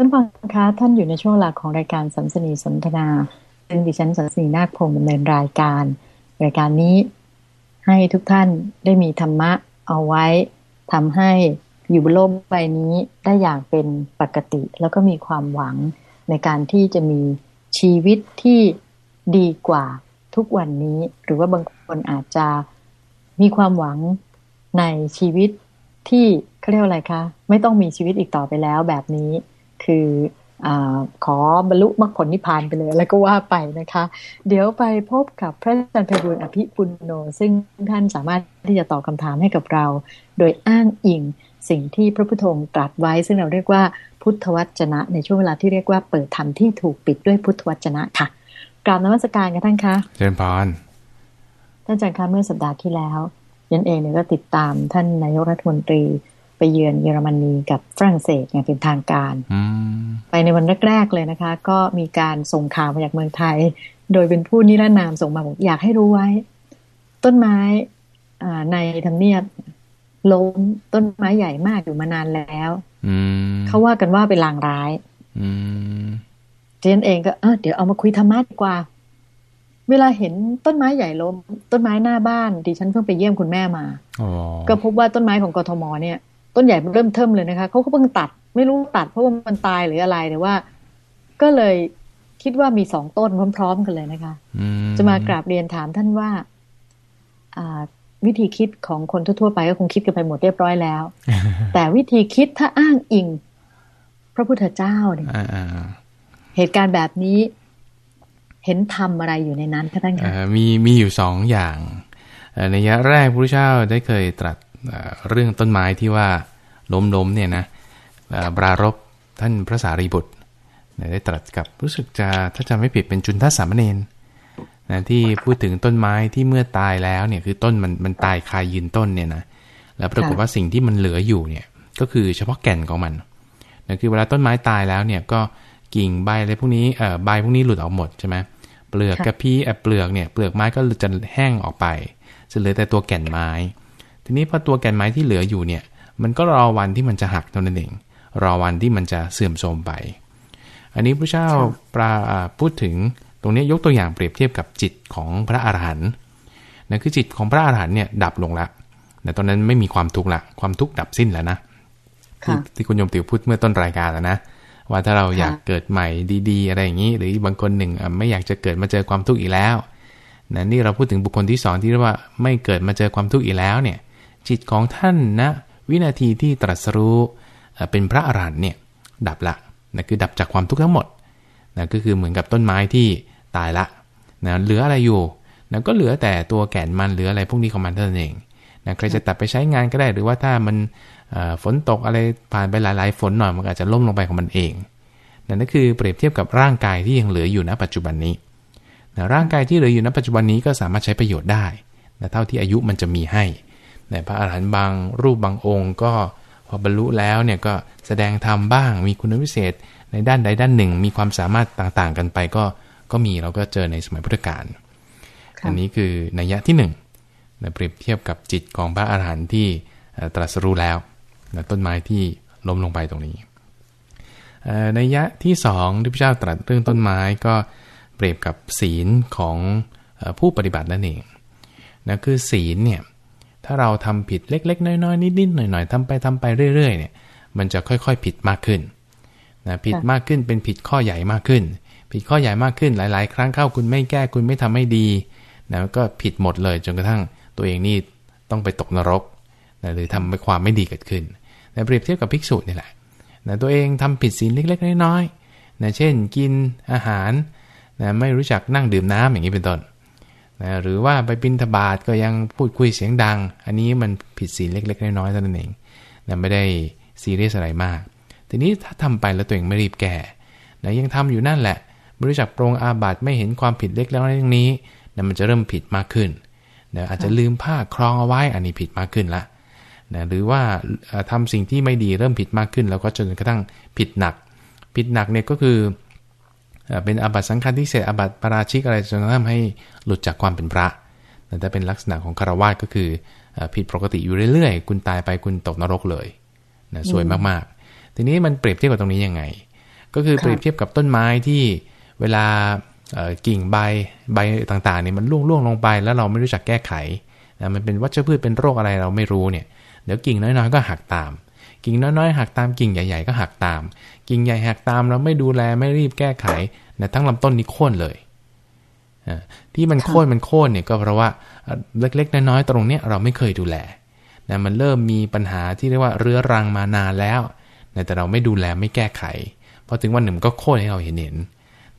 ท่านฟังคะท่านอยู่ในช่วงหลักของรายการสัมสนีสนทนา ซึ่งดิฉันสัมสนีนาคพงศ์ดำเนินรายการ รายการนี้ให้ทุกท่านได้มีธรรมะเอาไว้ทำให้อยู่บนโลกใบนี้ได้อย่างเป็นปกติ แล้วก็มีความหวังในการที่จะมีชีวิตที่ดีกว่าทุกวันนี้ หรือว่าบางคนอาจจะมีความหวังในชีวิตที่เขาเรียกอะไรคะ ไม่ต้องมีชีวิตอีกต่อไปแล้วแบบนี้ คืออขอบรรลุมรรคผลนิพพานไปเลย แล้วก็ว่าไปนะคะ เดี๋ยวไปพบกับพระอาจารย์เพบุญอภิปุณโน ซึ่งท่านสามารถที่จะตอบคำถามให้กับเรา โดยอ้างอิงสิ่งที่พระพุทโธตรัสไว้ ซึ่งเราเรียกว่าพุทธวจนะ ในช่วงเวลาที่เรียกว่าเปิดธรรมที่ถูกปิดด้วยพุทธวจนะค่ะกราบนมัสการกันท่านคะเจริญพรท่านอาจารย์คะเมื่อสัปดาห์ที่แล้วยันเองเนี่ยก็ติดตามท่านนายกรัฐมนตรี ไปเยือนเยอรมนีกับฝรั่งเศสอย่างเป็นทางการไปในวันแรก ๆ เลยนะคะ ก็มีการส่งข่าวมาจากเมืองไทย โดยเป็นผู้นิรนามส่งมาบอกอยากให้รู้ไว้ ต้นไม้ในทำเนียบล้มต้นไม้ใหญ่มากอยู่มานานแล้วเขาว่ากันว่าเป็นลางร้ายเจนเองก็เออเดี๋ยวเอามาคุยธรรมะดีกว่า เวลาเห็นต้นไม้ใหญ่ล้ม ต้นไม้หน้าบ้านดิฉันเพิ่งไปเยี่ยมคุณแม่มาก็พบว่าต้นไม้ของกทมเนี่ย ต้นใหญ่เริ่มเทิมเลยนะคะเขาก็เพิ่งตัด ไม่รู้ตัดเพราะว่ามันตายหรืออะไรแต่ว่า ก็เลยคิดว่ามีสองต้นพร้อม ๆ กันเลยนะคะจะมากราบเรียนถามท่านว่าอ่าวิธีคิดของคนทั่วๆไปก็คงคิดกันไปหมดเรียบร้อยแล้ว แต่วิธีคิดถ้าอ้างอิง พระพุทธเจ้าเนี่ยเหตุการณ์แบบนี้ เห็นทำอะไรอยู่ในนั้นคะท่านคะมีมีอยู่สองอย่างในยะแรกพระพุทธเจ้าได้เคยตรัส เรื่องต้นไม้ที่ว่าล้มๆเนี่ยนะปรารบท่านพระสารีบุตรได้ตรัสกับรู้สึกจะถ้าจำไม่ผิดเป็นจุนทัสสามเณรนะที่พูดถึงต้นไม้ที่เมื่อตายแล้วเนี่ยคือต้นมันมันตายคายยืนต้นเนี่ยนะแล้วปรากฏว่าสิ่งที่มันเหลืออยู่เนี่ยก็คือเฉพาะแก่นของมันนะคือเวลาต้นไม้ตายแล้วเนี่ยก็กิ่งใบอะไรพวกนี้เอ่อใบพวกนี้หลุดออกหมดใช่ไหมเปลือกกระพี้เปลือกเนี่ยเปลือกไม้ก็จะแห้งออกไปจะเหลือแต่ตัวแก่นไม้ ทีนี้พอตัวแก่นไม้ที่เหลืออยู่เนี่ย มันก็รอวันที่มันจะหักเท่านั้นเอง รอวันที่มันจะเสื่อมโทรมไป อันนี้พระเจ้าปราพูดถึงตรงนี้ยกตัวอย่างเปรียบเทียบกับจิตของพระอรหันต์นั่นคือจิตของพระอรหันต์เนี่ยดับลงละแต่ตอนนั้นไม่มีความทุกข์ละความทุกข์ดับสิ้นแล้วนะที่คุณโยมติวพูดเมื่อต้นรายการแล้วนะว่าถ้าเราอยากเกิดใหม่ดีๆ อะไรอย่างนี้ หรือบางคนหนึ่งไม่อยากจะเกิดมาเจอความทุกข์อีกแล้วนะนี่เราพูดถึงบุคคลที่สองที่เรียกว่าไม่เกิดมาเจอความทุกข์อีกแล้วเนี่ย จิตของท่านนะวินาทีที่ตรัสรู้เป็นพระอรหันต์เนี่ยดับละนะคือดับจากความทุกข์ทั้งหมดนะก็คือเหมือนกับต้นไม้ที่ตายละนะเหลืออะไรอยู่นะก็เหลือแต่ตัวแก่นมันเหลืออะไรพวกนี้ของมันเท่านั้นเองนะใครจะตัดไปใช้งานก็ได้ หรือว่าถ้ามันฝนตกอะไรผ่านไปหลายๆฝนหน่อยมันอาจจะล่มลงไปของมันเองนั่นคือเปรียบเทียบกับร่างกายที่ยังเหลืออยู่ณปัจจุบันนี้นะร่างกายที่เหลืออยู่ณปัจจุบันนี้ก็สามารถใช้ประโยชน์ได้นะเท่าที่อายุมันจะมีให้ นะพระอาหารหันต์บางรูปบางองค์ก็พอบรรลุแล้วเนี่ยก็แสดงธรรมบ้าง มีคุณวิเศษในด้านใดด้านหนึ่ง มีความสามารถต่างๆ กันไปก็ก็มีเราก็เจอในสมัยพุทธกาลอันนี้คือนัยยะที่หนึ่งเปรียบเทียบกับจิตของพระอาหารหันต์ที่ตรัสรู้แล้วต้นไม้ที่ล้มลงไปตรงนี้นัยยะที่สองที่พระเจ้าตรัสเรื่องต้นไม้ก็เปรียบกับศีลของผู้ปฏิบัตินั่นเองนะคือศีลเนี่ย ถ้าเราทำผิดเล็ก ๆ น้อยๆนิดๆหน่อยๆทำไปทำไปเรื่อยๆเนี่ย มันจะค่อยๆผิดมากขึ้นนะผิดมากขึ้นเป็นผิดข้อใหญ่มากขึ้น ผิดข้อใหญ่มากขึ้นหลาย ๆ ครั้งเข้าคุณไม่แก้คุณไม่ทำให้ดีนะก็ผิดหมดเลยจนกระทั่งตัวเองนี่ต้องไปตกนรกนะหรือทำให้ความไม่ดีเกิดขึ้นนะเปรียบเทียบกับภิกษุนี่แหละนะตัวเองทำผิดศีลเล็ก ๆ น้อยๆนะเช่น กินอาหารนะไม่รู้จักนั่งดื่มน้ำอย่างนี้เป็นต้น นะหรือว่าไปบินทบาทก็ยังพูดคุยเสียงดัง อันนี้มันผิดศีลเล็ก ๆ น้อยๆเท่านั้นเองนะไม่ได้ซีเรียสอะไรมาก ทีนี้ถ้าทำไปแล้วตัวเองไม่รีบแก่นะยังทำอยู่นั่นแหละบริจักโปรงอาบัตไม่เห็นความผิดเล็กแล้วเรื่องนี้นะมันจะเริ่มผิดมากขึ้นนะอาจจะลืมผ้าครองเอาไว้อันนี้ผิดมากขึ้นละนะหรือว่าทำสิ่งที่ไม่ดีเริ่มผิดมากขึ้น แล้วก็จนกระทั่งผิดหนัก ผิดหนักเนี่ยก็คือ เป็นอาบัตสังฆาทิเศษอาบัตปราชิกอะไรจนทำให้หลุดจากความเป็นพระแต่เป็นลักษณะของคารวะก็คือผิดปกติอยู่เรื่อยๆ คุณตายไปคุณตกนรกเลยนะสวยมากๆ ทีนี้มันเปรียบเทียบกับตรงนี้ยังไง ก็คือเปรียบเทียบกับต้นไม้ที่เวลากิ่งใบใบต่างๆเนี่ยมันร่วงร่วงลงไปแล้วเราไม่รู้จักแก้ไขนะมันเป็นวัชพืชเป็นโรคอะไรเราไม่รู้เนี่ยเดี๋ยวกิ่งน้อยๆก็หักตาม กิ่งน้อยๆหักตามกิ่งใหญ่ ๆ ก็หักตาม กิ่งใหญ่หักตามเราไม่ดูแลไม่รีบแก้ไขนะทั้งลำต้นนี้โค่นเลยที่มันโค่นมันโค่นเนี่ยก็เพราะว่าเล็ก ๆ น้อยๆตรงเนี้ยเราไม่เคยดูแลนะมันเริ่มมีปัญหาที่เรียกว่าเรื้อรังมานานแล้วนะแต่เราไม่ดูแลไม่แก้ไขพอถึงวันหนึ่งก็โค่นให้เราเห็นเห็น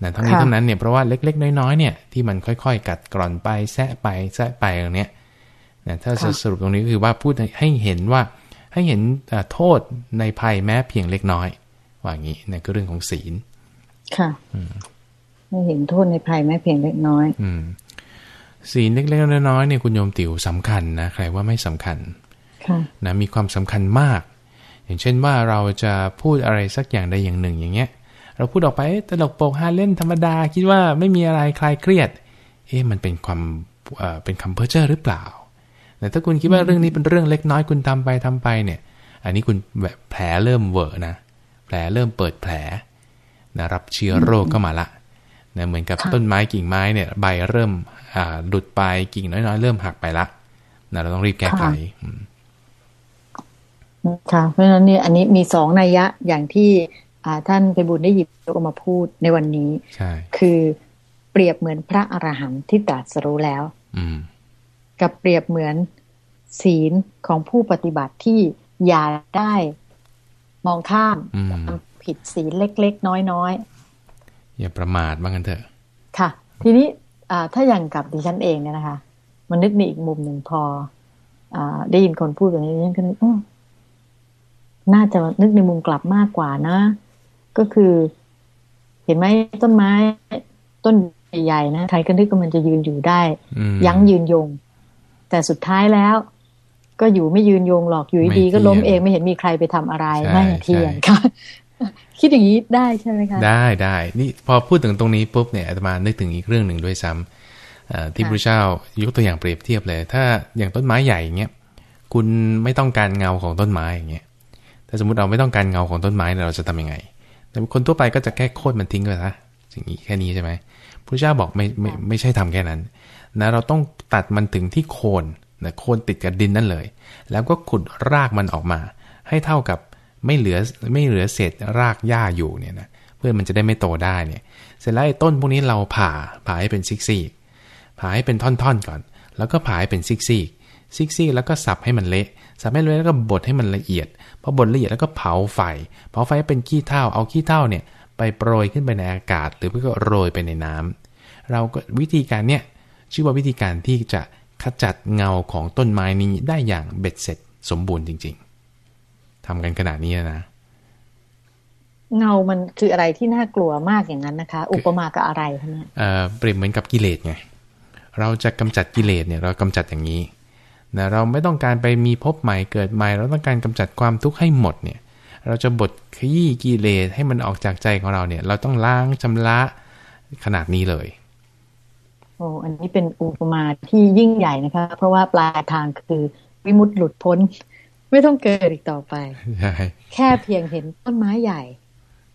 นะทั้งนี้ทั้งนั้นเนี่ยเพราะว่าเล็ก ๆ น้อยๆเนี่ยที่มันค่อย ๆ กัดกร่อนไปแซะไปแซะไปตรงเนี้ยนะถ้าจะสรุปตรงนี้ก็คือว่าพูดให้เห็นว่าให้เห็นโทษในภัยแม้เพียงเล็กน้อย ว่างี้นี่ก็เรื่องของศีล ค่ะให้เห็นโทษในภัยแม้เพียงเล็กน้อย อืมศีลเล็กๆน้อยๆเนี่ยคุณโยมติ๋วสำคัญนะใครว่าไม่สำคัญนะมีความสำคัญมาก อย่างเช่นว่าเราจะพูดอะไรสักอย่างใดอย่างหนึ่งอย่างเงี้ย เราพูดออกไปตลกโปกฮาเล่นธรรมดา คิดว่าไม่มีอะไรคลายเครียด เอ๊ะมันเป็นความเป็นคำเพ้อเจ้อหรือเปล่า แต่ถ้าคุณคิดว่าเรื่องนี้เป็นเรื่องเล็กน้อยคุณทำไปทำไปเนี่ย อันนี้คุณแบบแผลเริ่มเวอร์นะ แผลเริ่มเปิดแผลนะรับเชื้อโรคก็มาละนะเหมือนกับต้นไม้กิ่งไม้เนี่ยใบเริ่มหลุดไปกิ่งน้อยๆ เริ่มหักไปละนะเราต้องรีบแก้ไขค่ะเพราะฉะนั้นเนี่ยอันนี้มีสองนัยยะอย่างที่ท่านไปบุญได้หยิบยกมาพูดในวันนี้ใช่คือเปรียบเหมือนพระอรหันต์ที่ตรัสรู้แล้วอืกับเปรียบเหมือนศีลของผู้ปฏิบัติที่อย่าได้ มองข้ามผิดศีลเล็ก ๆ น้อยๆอย่าประมาทบ้างกันเถอะ ค่ะ ทีนี้ถ้าอย่างกับดิฉันเองเนี่ยนะคะ มันนึกในอีกมุมหนึ่งพออได้ยินคนพูดแบบนี้ดิฉันก็นึกน่าจะนึกในมุมกลับมากกว่านะ ก็คือ เห็นไหมต้นไม้ ต้นใหญ่ๆนะใครก็นึกว่ามันจะยืนอยู่ได้ ยั้งยืนยง แต่สุดท้ายแล้ว ก็อยู่ไม่ยืนยงหรอกอยู่ดีก็ล้มเองไม่เห็นมีใครไปทำอะไรไม่เทียนค่ะคิดอย่างนี้ได้ใช่ไหมคะได้ได้นี่พอพูดถึงตรงนี้ปุ๊บเนี่ยอาตมานึกถึงอีกเรื่องหนึ่งด้วยซ้ำที่พระเจ้ายกตัวอย่างเปรียบเทียบเลย ถ้าอย่างต้นไม้ใหญ่เงี้ยคุณไม่ต้องการเงาของต้นไม้อย่างเงี้ยถ้าสมมติเราไม่ต้องการเงาของต้นไม้เราจะทํำยังไง แต่คนทั่วไปก็จะแค่โค่นมันทิ้งไปซะสิ่งนี้แค่นี้ใช่ไหมพระเจ้าบอกไม่ไม่ไม่ใช่ทำแค่นั้นนะเราต้องตัดมันถึงที่โคน นะโคนติดกับดินนั่นเลย แล้วก็ขุดรากมันออกมา ให้เท่ากับไม่เหลือไม่เหลือเศษรากหญ้าอยู่เนี่ยนะเพื่อมันจะได้ไม่โตได้เนี่ย เสร็จแล้วไอ้ต้นพวกนี้เราผ่าผ่าให้เป็นซิกซี่ผ่าให้เป็นท่อนๆก่อน แล้วก็ผ่าให้เป็นซิกซี่ซิกซี่แล้วก็สับให้มันเละสับให้เละแล้วก็บดให้มันละเอียดพอบดละเอียดแล้วก็เผาไฟเผาไฟเป็นขี้เถ้าเอาขี้เถ้าเนี่ยไปโปรยขึ้นไปในอากาศ หรือก็โรยไปในน้ำเราก็วิธีการเนี่ยชื่อว่าวิธีการที่จะ ขจัดเงาของต้นไม้นี้ได้อย่างเบ็ดเสร็จสมบูรณ์จริง ๆทำกันขนาดนี้นะเงามันคืออะไรที่น่ากลัวมากอย่างนั้นนะคะ อุปมากับอะไรคะเนี่ยเปรียบเหมือนกับกิเลสไงเราจะกำจัดกิเลสเนี่ยเรากำจัดอย่างนี้นะเราไม่ต้องการไปมีพบใหม่เกิดใหม่ เราต้องการกำจัดความทุกข์ให้หมดเนี่ย เราจะบดขยี้กิเลสให้มันออกจากใจของเราเนี่ย เราต้องล้างชำระขนาดนี้เลย โอ้อันนี้เป็นอุปมาที่ยิ่งใหญ่นะคะ เพราะว่าปลายทางคือวิมุตติหลุดพ้น ไม่ต้องเกิดอีกต่อไป แค่เพียงเห็นต้นไม้ใหญ่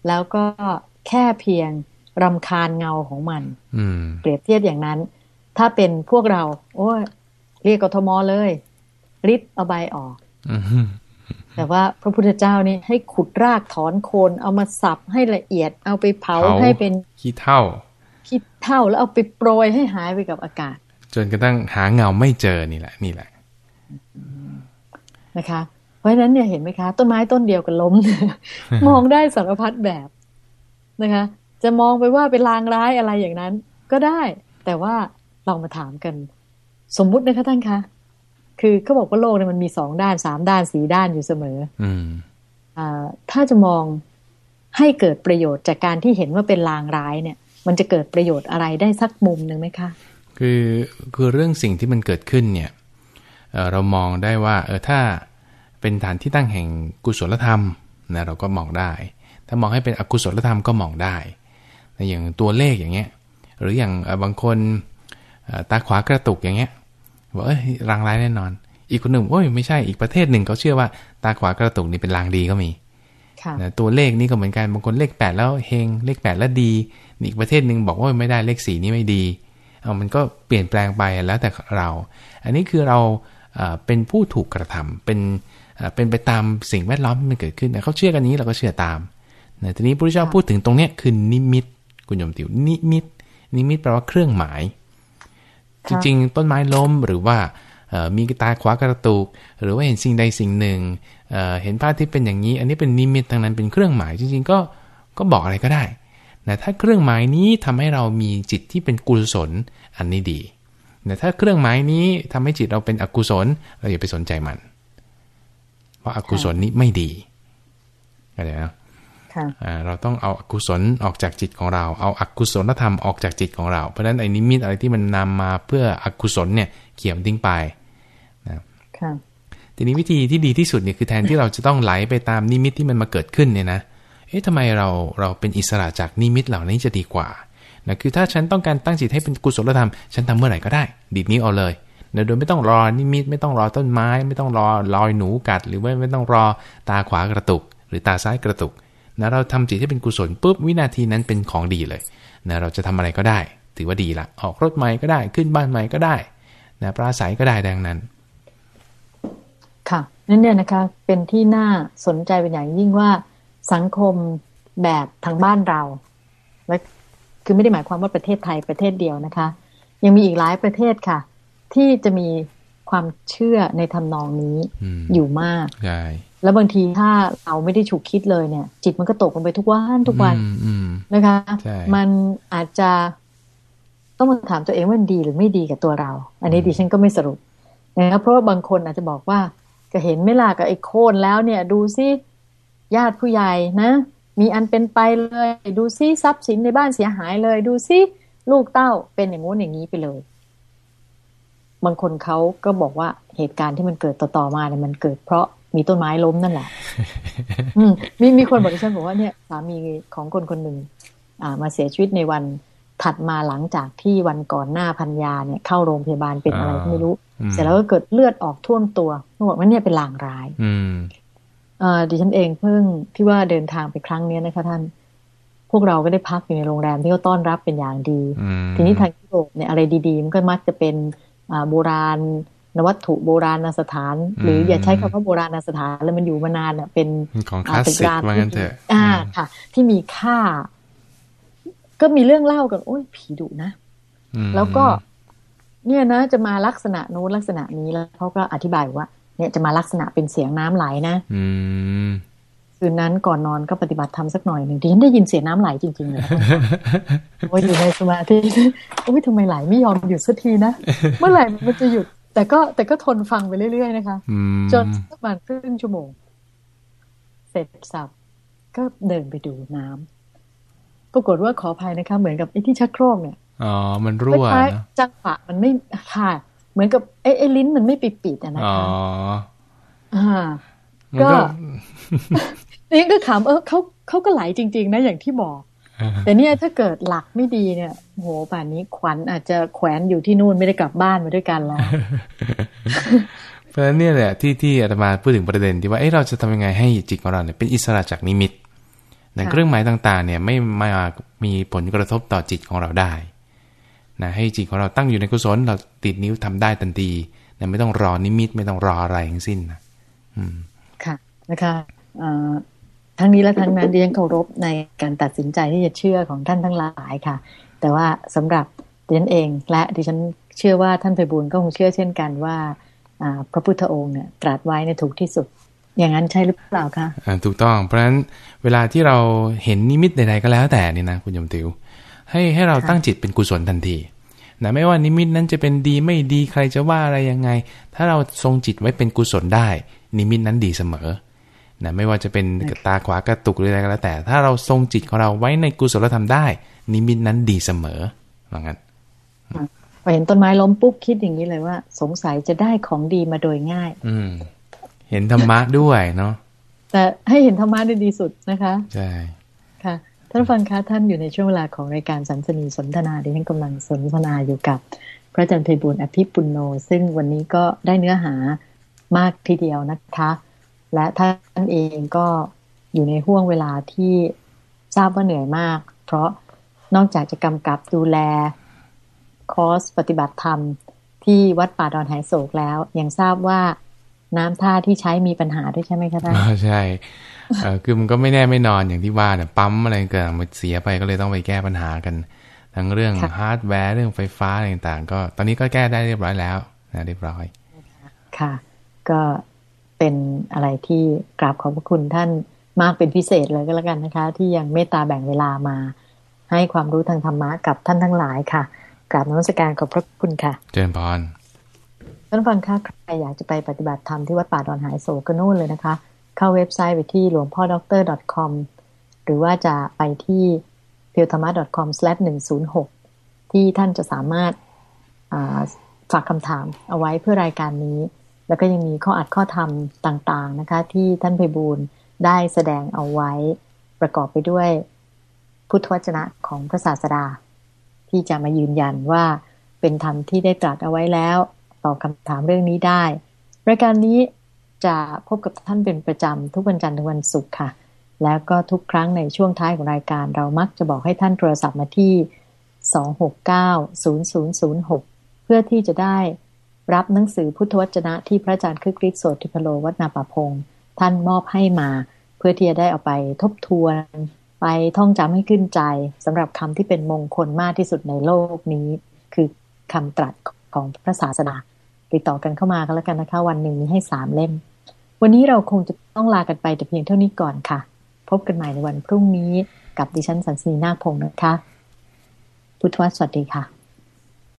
แล้วก็แค่เพียงรำคาญเงาของมันเปรียบเทียบอย่างนั้น ถ้าเป็นพวกเรา โอ้เรียกกทมเลยริดเอาใบออกแต่ว่าพระพุทธเจ้านี่ให้ขุดรากถอนโคนเอามาสับให้ละเอียด เอาไปเผาให้เป็นขี้เท่า ขี้เท่าแล้วเอาไปโปรยให้หายไปกับอากาศ จนกระทั่งหาเงาไม่เจอนี่แหละ นี่แหละนะคะ เพราะฉะนั้นเนี่ยเห็นไหมคะ ต้นไม้ต้นเดียวกันล้ม มองได้สารพัดแบบนะคะ จะมองไปว่าเป็นลางร้ายอะไรอย่างนั้น ก็ได้ แต่ว่าเรามาถามกัน สมมุตินะคะท่านคะคือเขาบอกว่าโลกเนี่ยมันมีสองด้านสามด้านสี่ด้านอยู่เสมอ อืมอ่าถ้าจะมองให้เกิดประโยชน์จากการที่เห็นว่าเป็นลางร้ายเนี่ย มันจะเกิดประโยชน์อะไรได้สักมุมหนึ่งไหมคะคือคือเรื่องสิ่งที่มันเกิดขึ้นเนี่ยเเรามองได้ว่าเออถ้าเป็นฐานที่ตั้งแห่งกุศลธรรมนะเราก็มองได้ ถ้ามองให้เป็นอกุศลธรรมก็มองได้อย่างตัวเลขอย่างเงี้ยหรืออย่างบางคนตาขวากระตุกอย่างเงี้ยบอกเอ้ยรางร้ายแน่นอน อีกคนหนึ่งโอ้ยไม่ใช่อีกประเทศหนึ่งเขาเชื่อว่าตาขวากระตุกนี่เป็นรางดีก็มี นะตัวเลขนี่ก็เหมือนกันบางคนเลขแปดแล้วเฮงเลขแปดแล้วดีอีกประเทศหนึ่งบอกว่าไม่ได้เลขสี่นี่ไม่ดีเอามันก็เปลี่ยนแปลงไปแล้วแต่เรา อันนี้คือเราเป็นผู้ถูกกระทำเป็นเป็นไปตามสิ่งแวดล้อมที่มันเกิดขึ้นเขาเชื่อกันนี้เราก็เชื่อตามนะทีนี้พระพุทธเจ้าพูดถึงตรงเนี้ยคือนิมิต คุณโยมติวนิมิต นิมิตแปลว่าเครื่องหมาย จริงๆ ต้นไม้ล้มหรือว่ามีตาขวากระตุก หรือว่าเห็นสิ่งใดสิ่งหนึ่ง เห็นภาพที่เป็นอย่างนี้ อันนี้เป็นนิมิตทางนั้นเป็นเครื่องหมายจริงๆ ก็ก็บอกอะไรก็ได้นะถ้าเครื่องหมายนี้ทำให้เรามีจิตที่เป็นกุศลอันนี้ดีแต่ถ้าเครื่องหมายนี้ทำให้จิตเราเป็นอกุศล เราอย่าไปสนใจมันเพราะอากุศลนี้ไม่ดีเข้าใจไหมเราต้องเอาอกุศลออกจากจิตของเรา เอาอกุศลธรรมออกจากจิตของเรา เพราะฉะนั้นไอ้นิมิตอะไรที่มันนำมาเพื่ออกุศลเนี่ยเขี่ยมทิ้งไปนะ ทีนี้วิธีที่ดีที่สุดเนี่ยคือแทนที่เราจะต้องไหลไปตามนิมิตที่มันมาเกิดขึ้นเนี่ยนะ เอ๊ะทำไมเราเราเป็นอิสระจากนิมิตเหล่านี้จะดีกว่านะคือถ้าฉันต้องการตั้งจิตให้เป็นกุศลธรรม ฉันทำเมื่อไหร่ก็ได้ ดีดนี้เอาเลยนะโดยไม่ต้องรอนิมิตไม่ต้องรอต้นไม้ ไม่ต้องรอลอยหนูกัด หรือว่าไม่ต้องรอตาขวากระตุก หรือตาซ้ายกระตุกนะเราทำจิตให้เป็นกุศลปุ๊บวินาทีนั้นเป็นของดีเลยนะเราจะทำอะไรก็ได้ ถือว่าดีละออกรถใหม่ก็ได้ขึ้นบ้านใหม่ก็ได้นะปราศัยก็ได้ดังนั้น นั่นเนี่ยนะคะ เป็นที่น่าสนใจเป็นอย่างยิ่งว่าสังคมแบบทางบ้านเราและคือไม่ได้หมายความว่าประเทศไทยประเทศเดียวนะคะ ยังมีอีกหลายประเทศค่ะ ที่จะมีความเชื่อในทำนองนี้อยู่มากใช่แล้วบางทีถ้าเราไม่ได้ฉุกคิดเลยเนี่ย จิตมันก็ตกลงไปทุกวันทุกวันนะคะ มันอาจจะต้องมาถามตัวเองว่าดีหรือไม่ดีกับตัวเรา อันนี้ดิฉันก็ไม่สรุปนะครับเพราะว่าบางคนอาจจะบอกว่า ก็เห็นไม่ล่ะกับไอ้โคนแล้วเนี่ย ดูซิญาติผู้ใหญ่นะ มีอันเป็นไปเลย ดูซิทรัพย์สินในบ้านเสียหายเลย ดูซิลูกเต้าเป็นอย่างงู้นอย่างนี้ไปเลย บางคนเขาก็บอกว่าเหตุการณ์ที่มันเกิดต่อๆมาเนี่ยมันเกิดเพราะมีต้นไม้ล้มนั่นแหละมีมีคนบอกดิฉันบอกว่าเนี่ยสามีของคนคนหนึ่งมาเสียชีวิตในวันถัดมาหลังจากที่วันก่อนหน้าพันยาเนี่ยเข้าโรงพยาบาลเป็นอะไรไม่รู้ เสร็จแล้วก็เกิดเลือดออกท่วมตัวเขาบอกว่าเนี่ยเป็นลางร้ายดิฉันเองเพิ่งที่ว่าเดินทางไปครั้งนี้นะคะท่าน พวกเราก็ได้พักอยู่ในโรงแรมที่เขาต้อนรับเป็นอย่างดี ทีนี้ทางยุโรปเนี่ยอะไรดีๆ มันก็มักจะเป็นโบราณนวัตถุโบราณสถาน หรืออย่าใช้คำว่าโบราณสถานแล้วมันอยู่มานานอะเป็นของคลาสสิกว่างั้นเถอะอ่าค่ะ ที่มีค่า ก็มีเรื่องเล่ากันโอ้ยผีดุนะ แล้วก็ เนี่ยนะจะมาลักษณะนู้นลักษณะนี้แล้วเขาก็อธิบายว่า เนี่ยจะมาลักษณะเป็นเสียงน้ำไหลนะคืนนั้นก่อนนอนก็ปฏิบัติทำสักหน่อยหนึ่งที่ฉันได้ยินเสียงน้ำไหลจริงๆเลยโอ้ยอยู่ในสมาธิโอ้ยทำไมไหลไม่ยอมหยุดสักทีนะเมื่อไหร่มันจะหยุด แต่ก็แต่ก็ทนฟังไปเรื่อยๆนะคะจนประมาณครึ่งชั่วโมง เสร็จสับก็เดินไปดูน้ำปรากฏว่าขออภัยนะคะ เหมือนกับไอ้ที่ชักโครกเนี่ย อ๋อ มันรั่วนะจังหวะมันไม่ค่ะ เหมือนกับไอ้ไอ้ลิ้นมันไม่ปิดปิดนะคะอ๋ออ่าก็นี่ก็ขำเออเขาเขาก็ไหลจริง ๆ นะอย่างที่บอก แต่เนี่ยถ้าเกิดหลักไม่ดีเนี่ยโหป่านนี้ขวัญอาจจะแขวนอยู่ที่นู่นไม่ได้กลับบ้านมาด้วยกันแล้วเพราะฉะนั้นเนี่ยแหละที่ที่อาตมาพูดถึงประเด็นที่ว่าเอ้เราจะทำยังไงให้จิตของเราเนี่ยเป็นอิสระจากนิมิตนะเครื่องหมายต่างๆ เนี่ยไม่มามีผลกระทบต่อจิตของเราได้ นะให้จิตของเราตั้งอยู่ในกุศลเราติดนิ้วทำได้ทันทีนะไม่ต้องรอนิมิตไม่ต้องรออะไรทั้งสิ้นนะอืมค่ะนะคะทั้งนี้และทั้งนั้นดิฉันเคารพในการตัดสินใจที่จะเชื่อของท่านทั้งหลายค่ะ แต่ว่าสำหรับดิฉันเอง และดิฉันเชื่อว่าท่านไพบูลก็คงเชื่อเช่นกันว่าพระพุทธองค์เนี่ยตรัสไว้ในถูกที่สุด อย่างนั้นใช่หรือเปล่าคะถูกต้องเพราะฉะนั้นเวลาที่เราเห็นนิมิตใดๆก็แล้วแต่นี่นะคุณยมติว ให้ให้เราตั้งจิตเป็นกุศลทันทีนะไม่ว่านิมิตนั้นจะเป็นดีไม่ดีใครจะว่าอะไรยังไง ถ้าเราทรงจิตไว้เป็นกุศลได้ นิมิตนั้นดีเสมอนะไม่ว่าจะเป็นตาขวากระตุกหรืออะไรก็แล้วแต่ ถ้าเราทรงจิตของเราไว้ในกุศลธรรมได้ นิมิตนั้นดีเสมอว่างั้นพอเห็นต้นไม้ล้มปุ๊บคิดอย่างนี้เลยว่า สงสัยจะได้ของดีมาโดยง่าย อืม เห็นธรรมะด้วยเนาะแต่ให้เห็นธรรมะได้ดีสุดนะคะใช่ค่ะ ท่านฟังคะท่านอยู่ในช่วงเวลาของรายการสันสนีสนทนาดิฉันกำลังสนทนาอยู่กับ พระอาจารย์ไพบุญอภิปุโน ซึ่งวันนี้ก็ได้เนื้อหามากทีเดียวนะคะ และท่านเองก็อยู่ในห่วงเวลาที่ทราบว่าเหนื่อยมาก เพราะนอกจากจะกำกับดูแลคอร์สปฏิบัติธรรม ที่วัดป่าดอนหายโศกแล้ว ยังทราบว่าน้ำท่าที่ใช้มีปัญหาด้วยใช่ไหมคะท่านใช่ คือมันก็ไม่แน่ไม่นอนอย่างที่ว่าเนี่ยปั๊มอะไรเกิดมันเสียไปก็เลยต้องไปแก้ปัญหากัน ทั้งเรื่องฮาร์ดแวร์เรื่องไฟฟ้าอะไรต่างๆ ก็ตอนนี้ก็แก้ได้เรียบร้อยแล้วนะเรียบร้อย ค่ะ ก็เป็นอะไรที่กราบขอบพระคุณท่านมากเป็นพิเศษเลยก็แล้วกันนะคะ ที่ยังเมตตาแบ่งเวลามา ให้ความรู้ทางธรรมะกับท่านทั้งหลายค่ะกราบนมัสการขอบพระคุณค่ะ เจริญพรท่านฟังค่ะใครอยากจะไปปฏิบัติธรรมที่วัดป่าดอนหายโศกนู่นเลยนะคะ เข้าเว็บไซต์ไปที่หลวงพ่อด็อกเตอร์ .com หรือว่าจะไปที่พียวธรรมะ .com หนึ่งศูนย์หกที่ท่านจะสามารถฝากคำถามเอาไว้เพื่อรายการนี้ แล้วก็ยังมีข้ออัดข้อธรรมต่างๆนะคะ ที่ท่านไพบูลได้แสดงเอาไว้ประกอบไปด้วยพุทธวจนะของพระศาสดา ที่จะมายืนยันว่าเป็นธรรมที่ได้ตรัสเอาไว้แล้ว ตอบคำถามเรื่องนี้ได้ รายการนี้ จะพบกับท่านเป็นประจำทุกวันจันทร์ถึงวันศุกร์ค่ะ แล้วก็ทุกครั้งในช่วงท้ายของรายการเรามักจะบอกให้ท่านโทรศัพท์มาที่ 2690006 เพื่อที่จะได้รับหนังสือพุทธวจนะที่พระอาจารย์คึกฤทธิ์โสติพโลวัฒนาปะพงท่านมอบให้มา เพื่อที่จะได้เอาไปทบทวน ไปท่องจำให้ขึ้นใจสำหรับคำที่เป็นมงคลมากที่สุดในโลกนี้ คือคำตรัสของพระศาสนาติดต่อกันเข้ามากันแล้วกันนะคะ วันหนึ่งมีให้สามเล่ม วันนี้เราคงจะต้องลากันไปแต่เพียงเท่านี้ก่อนค่ะ พบกันใหม่ในวันพรุ่งนี้กับดิฉันสันสนีนาคพงศ์นะคะ พุทธวสวัสดีค่ะ